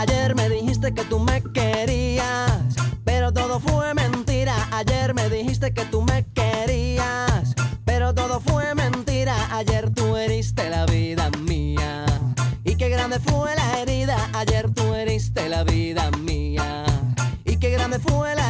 Ayer me dijiste que tú me querías, pero todo fue mentira. Ayer me dijiste que tú me querías, pero todo fue mentira. Ayer tú heriste la vida mía. Y qué grande fue la herida. Ayer tú heriste la vida mía. Y qué grande fue la herida.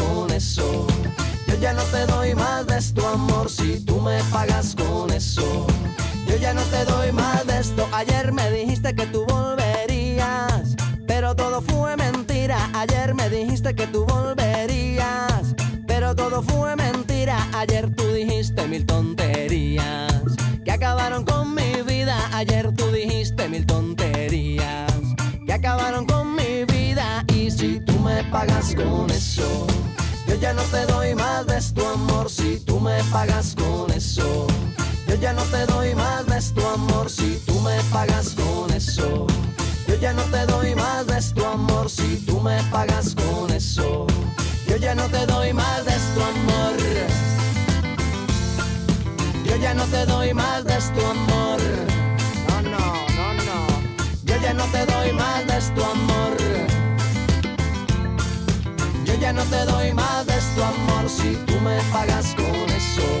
te doy más de esto. Ayer me dijiste que tú volverías, pero todo fue mentira. Ayer me dijiste que tú volverías, pero todo fue mentira. Ayer tú dijiste mil tonterías que acabaron con mi vida. Ayer tú dijiste mil tonterías que acabaron con mi vida. Y si tú me pagas con eso, yo ya no te doy más de tu amor. Si tú me pagas con eso, yo ya no te doy más de tu amor. Si tú me pagas con eso, yo ya no te doy más de tu amor. Si tú me pagas con eso, yo ya no te doy más de tu amor. Yo ya no te doy más de tu amor. No, no, no, no. Yo ya no te doy más de tu amor. Yo ya no te doy más de tu amor si tú me pagas con eso.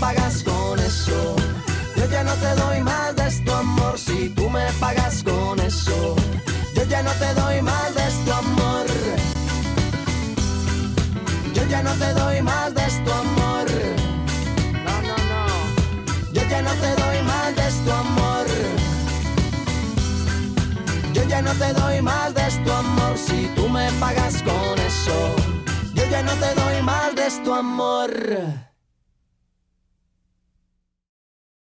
pagas con eso, yo ya no te doy más de tu amor. Si tú me pagas con eso, yo ya no te doy más de tu amor. Yo ya no te doy más de tu amor. No, no, no. Yo ya no te doy más de tu amor. Yo ya no te doy más de tu amor si tú me pagas con eso. Yo ya no te doy más de tu amor.